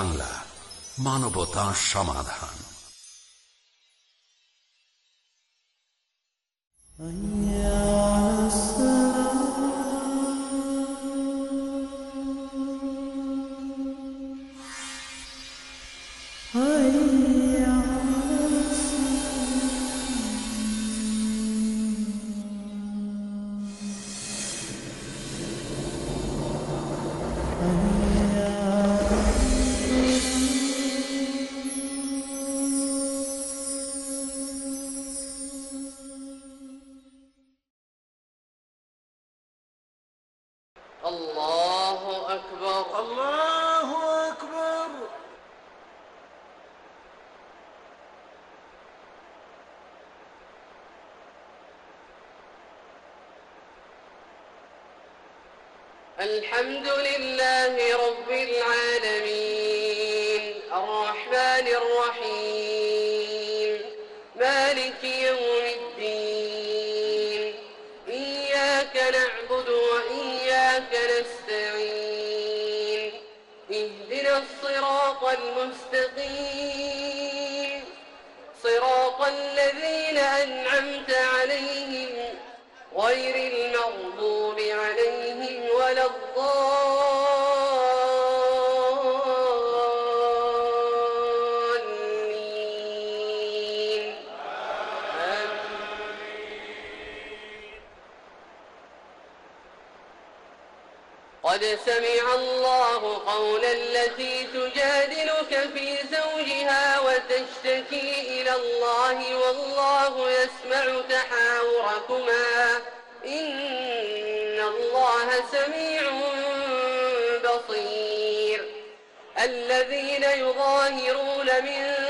বাংলা মানবতা সমাধান। الحمد لله الذين يظاهرون منكم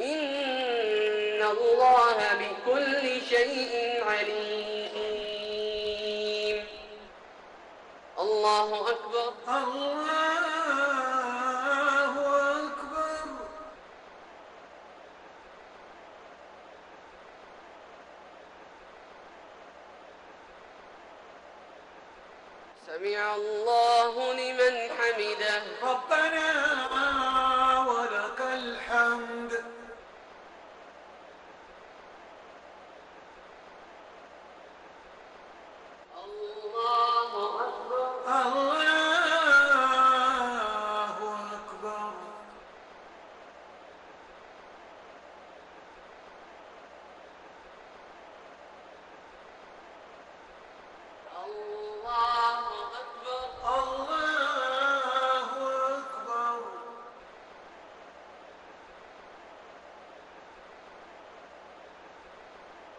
إن الله بكل شيء عليم. الله أكبر. الله أكبر. سمع الله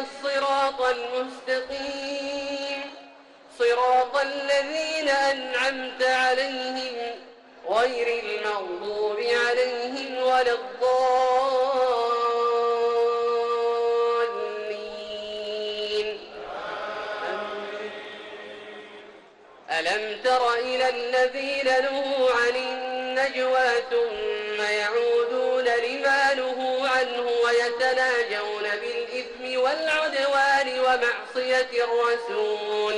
الصراط المستقيم. صراط الذين أنعمت عليهم غير المغضوب عليهم ولا الضالين. ألم تر إلى الذين نهوا عن النجوى ثم يعودون لما نهوا عنه ويتناجون والعدوان ومعصية الرسول.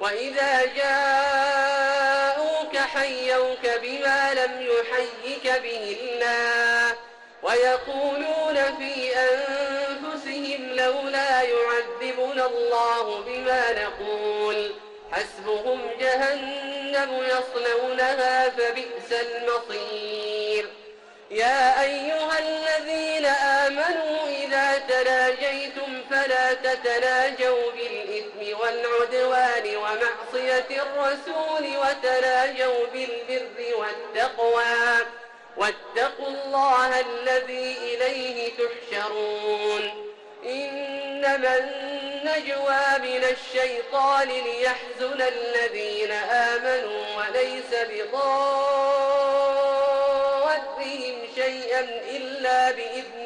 وإذا جاءوك حيوك بما لم يحيك به الله. ويقولون في أنفسهم لولا يعذبنا الله بما نقول. حسبهم جهنم يصلونها فبئس المصير. يا أيها الذين آمنوا إذا تناجيتم فلا تتناجوا بالإثم والعدوان ومعصية الرسول وتناجوا بالبر والتقوى. واتقوا الله الذي إليه تحشرون. إنما النجوى من الشيطان ليحزن الذين آمنوا وليس بضارهم شيئا إلا بإذن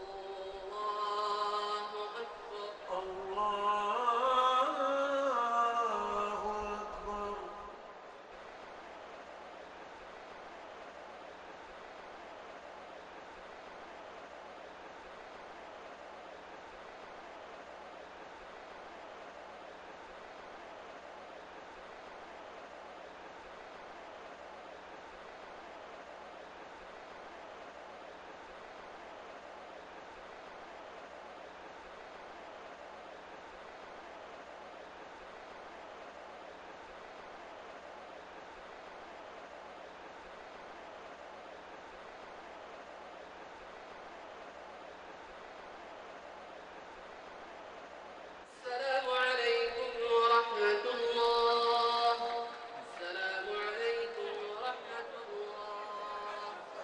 Oh.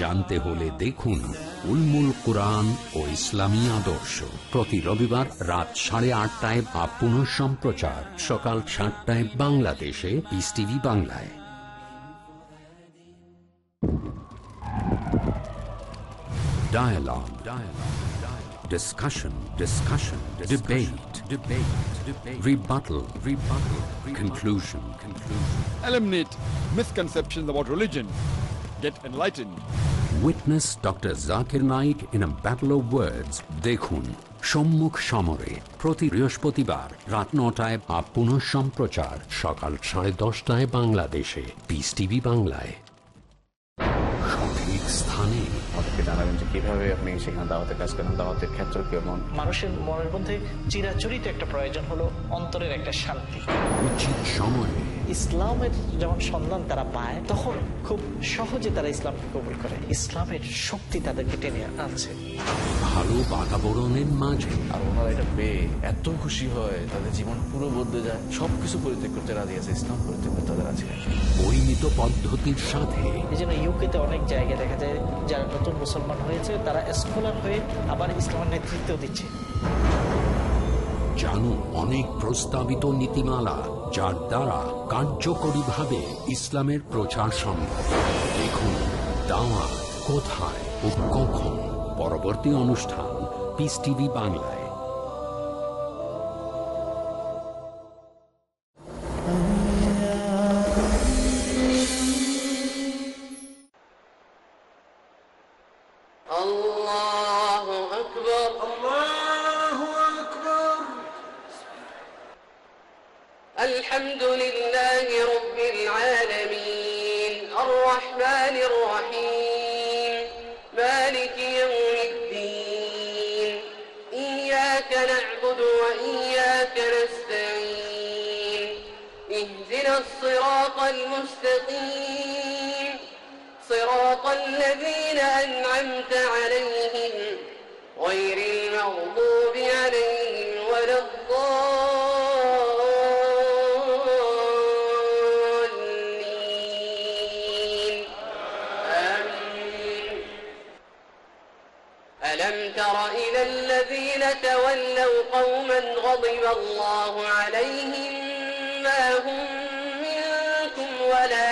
জানতে হলে দেখুন উলমুল কোরআন ও ইসলামী আদর্শ প্রতি রবিবার রাত সাড়ে আটটায় বা পুনঃ সম্প্রচার সকাল সাতটায় বাংলাদেশে পিস টিভি বাংলায় Dialogue. Dialogue. Dialogue. Discussion. Discussion. Debate. Debate. Debate. Rebuttal. Rebuttal. Rebuttal. Conclusion. Conclusion. Eliminate misconceptions about religion. Get enlightened. Witness Dr. Zakir Naik in a battle of words. দেখুন সম্মুখ সমরে প্রতি বৃহস্পতিবার রাত নটায় বা পুনঃ সম্প্রচার সকাল সাড়ে দশটায় বাংলাদেশে পিস টিভি বাংলায় সঠিক স্থানে আমাদেরকে জানাবেন যে কীভাবে আপনি সেখানে দাওয়াতের কাজ করেন দাওয়াতের ক্ষেত্র কেমন মানুষের মনের মধ্যে চিরাচরিত একটা প্রয়োজন হলো অন্তরের একটা শান্তি উচিত সময়ে ইসলামের যখন সন্ধান তারা পায় তখন খুব সহজে তারা ইসলামকে কবুল করে। ইসলামের শক্তি তাদেরকে টেনে আনছে। ভালো বাতাবরণের মাঝে আর ওনারা এটা পেয়ে এত খুশি হয় তাদের জীবন পুরো বদলে যায়। সবকিছু পরিত্যাগ করতে রাজি আছে ইসলাম পরিত্যাগ করতে তাদের আছে। পরিমিত পদ্ধতির সাথে এই জন্য ইউকেতে অনেক জায়গায় দেখা যায় যারা নতুন মুসলমান হয়েছে তারা স্কলার হয়ে আবার ইসলামের নেতৃত্ব দিচ্ছে। জানুন অনেক প্রস্তাবিত নীতিমালা। যার দ্বারা কার্যকরীভাবে ইসলামের প্রচার সম্ভব। দেখুন দাওয়া কোথায় ও কখন। পরবর্তী অনুষ্ঠান পিস টিভি বাংলায়। صراط الذين أنعمت عليهم غير المغضوب عليهم ولا الضالين. آمين. ألم تر إلى الذين تولوا قوما غضب الله عليهم ما هم منكم ولا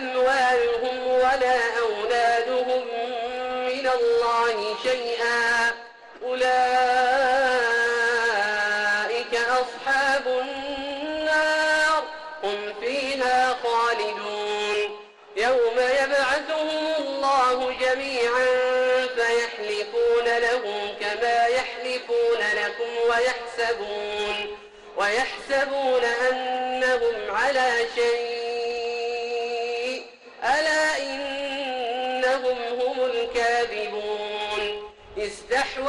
أموالهم ولا أولادهم من الله شيئا. أولئك أصحاب النار هم فيها خالدون. يوم يبعثهم الله جميعا فيحلفون له كما يحلفون لكم ويحسبون ويحسبون أنهم على شيء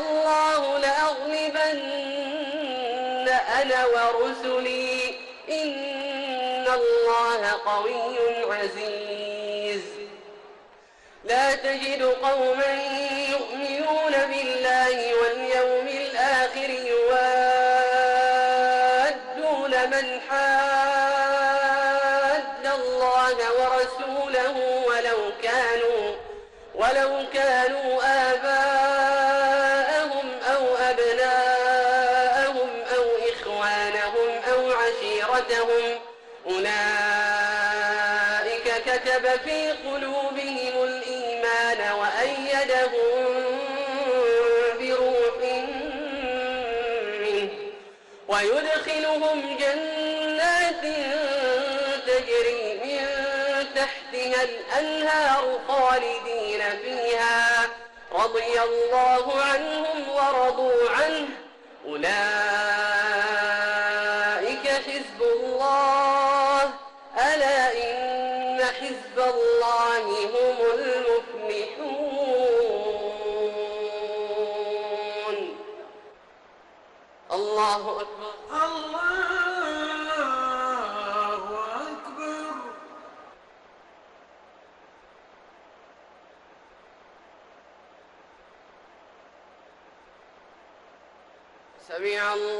الله لأغلبن أنا ورسلي. إن الله قوي عزيز. لا تجد قوما وأيدهم بروح منه ويدخلهم جنات تجري من تحتها الأنهار خالدين فيها رضي الله عنهم ورضوا عنه أولئك الله أكبر. الله أكبر. سمع الله.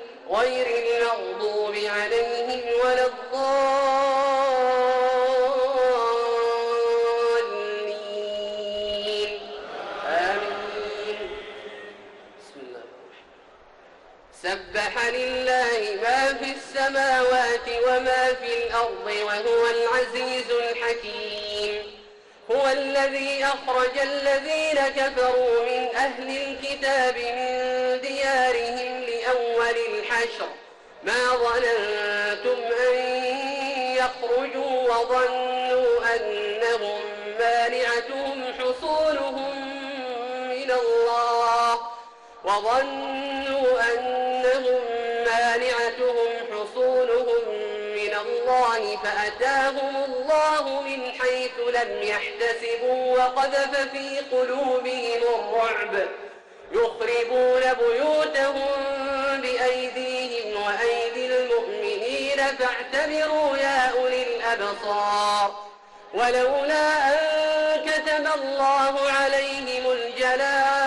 غير المغضوب عليهم ولا الضالين. آمين. بسم الله سبح لله ما في السماوات هو الذي أخرج الذين كفروا من أهل الكتاب من ديارهم لأول الحشر. ما ظننتم أن يخرجوا وظنوا أنهم مانعتهم حصولهم من الله وظنوا أنهم الله فأتاهم الله من حيث لم يحتسبوا وقذف في قلوبهم الرعب. يخربون بيوتهم بأيديهم وأيدي المؤمنين. فاعتبروا يا أولي الأبصار. ولولا أن كتب الله عليهم الجلاء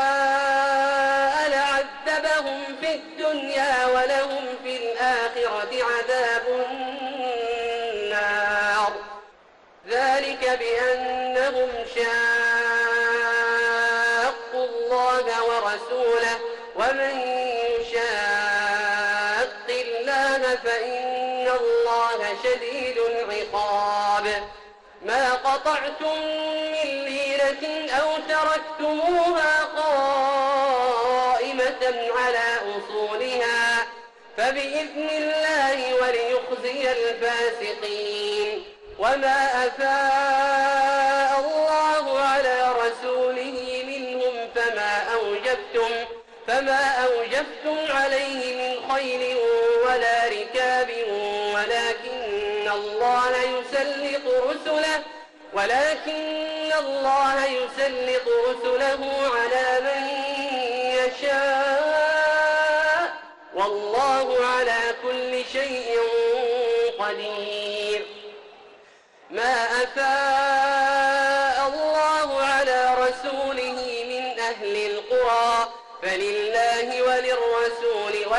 ومن يشاق الله فإن الله شديد العقاب ما قطعتم من ليلة أو تركتموها قائمة على أصولها فبإذن الله وليخزي الفاسقين وما أفاء أوجبتم عليه من خيل ولا ركاب ولكن الله يسلط رسله ولكن الله يسلط رسله على من يشاء والله على كل شيء قدير. ما أفاء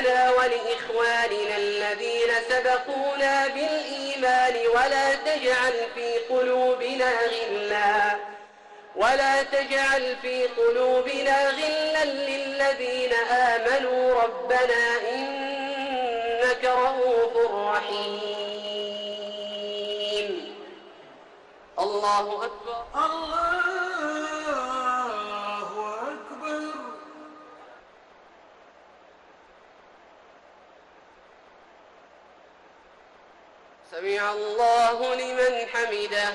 لنا ولإخواننا الذين سبقونا بالإيمان ولا تجعل في قلوبنا غلا. ولا تجعل في قلوبنا غلا للذين آمنوا. ربنا إنك رؤوف رحيم. الله أكبر. الله أكبر سمع الله لمن حمده.